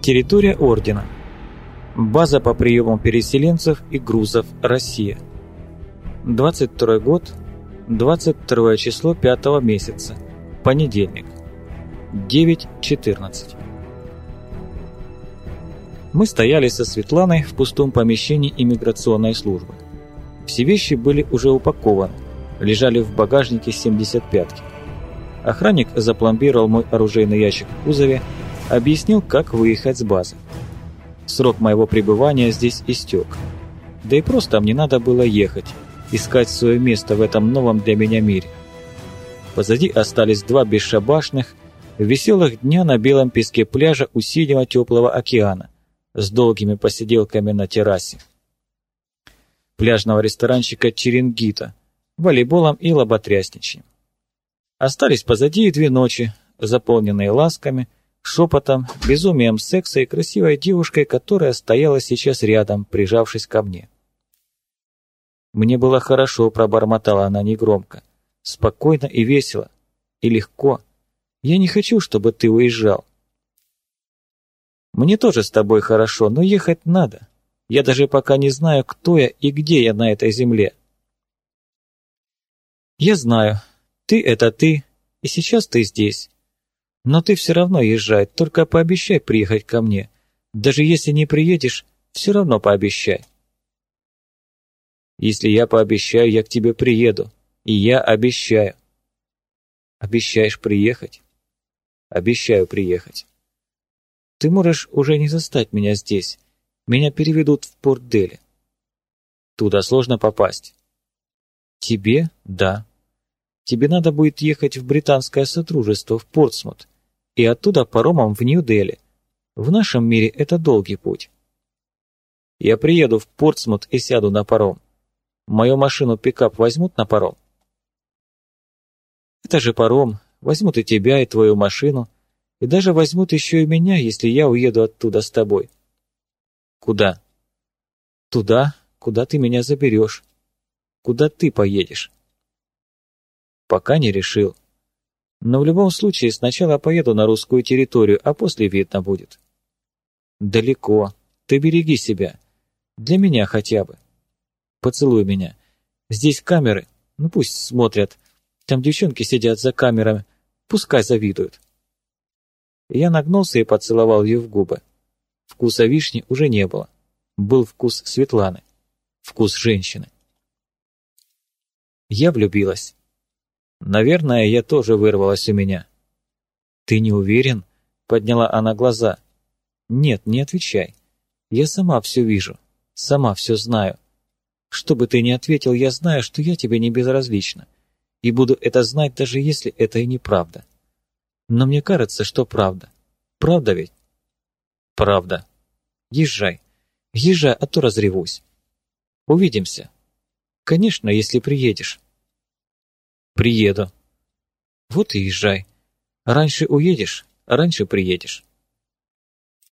Территория Ордена. База по приему переселенцев и грузов «Россия». 22 год, 22 число 5 месяца. Понедельник. 9.14. Мы стояли со Светланой в пустом помещении иммиграционной службы. Все вещи были уже упакованы, лежали в багажнике 75-ки. Охранник запломбировал мой оружейный ящик в кузове, объяснил, как выехать с базы. Срок моего пребывания здесь истек. Да и просто мне надо было ехать, искать свое место в этом новом для меня мире. Позади остались два бесшабашных, веселых дня на белом песке пляжа у синего теплого океана с долгими посиделками на террасе. Пляжного ресторанчика Черенгита, волейболом и лоботрясничьем. Остались позади и две ночи, заполненные ласками, шепотом, безумием секса и красивой девушкой, которая стояла сейчас рядом, прижавшись ко мне. Мне было хорошо, пробормотала она негромко. Спокойно и весело. И легко. Я не хочу, чтобы ты уезжал. Мне тоже с тобой хорошо, но ехать надо. Я даже пока не знаю, кто я и где я на этой земле. Я знаю, ты — это ты, и сейчас ты здесь. Но ты все равно езжай, только пообещай приехать ко мне. Даже если не приедешь, все равно пообещай. Если я пообещаю, я к тебе приеду. И я обещаю. Обещаешь приехать? Обещаю приехать. Ты можешь уже не застать меня здесь. Меня переведут в порт Дели. Туда сложно попасть. Тебе – да. Тебе надо будет ехать в британское сотрудничество в Портсмут и оттуда паромом в Нью-Дели. В нашем мире это долгий путь. Я приеду в Портсмут и сяду на паром. Мою машину-пикап возьмут на паром? Это же паром. Возьмут и тебя, и твою машину. И даже возьмут еще и меня, если я уеду оттуда с тобой. Куда? Туда, куда ты меня заберешь. Куда ты поедешь? Пока не решил. Но в любом случае сначала поеду на русскую территорию, а после видно будет. Далеко. Ты береги себя. Для меня хотя бы. Поцелуй меня. Здесь камеры. Ну пусть смотрят. Там девчонки сидят за камерами. Пускай завидуют. Я нагнулся и поцеловал ее в губы. Вкуса вишни уже не было. Был вкус Светланы. Вкус женщины. Я влюбилась. Наверное, я тоже вырвалась у меня. «Ты не уверен?» — подняла она глаза. «Нет, не отвечай. Я сама все вижу, сама все знаю. Что бы ты ни ответил, я знаю, что я тебе не безразлична, и буду это знать, даже если это и неправда. Но мне кажется, что правда. Правда ведь?» «Правда. Езжай. Езжай, а то разревусь. Увидимся. Конечно, если приедешь». Приеду. Вот и езжай. Раньше уедешь, раньше приедешь.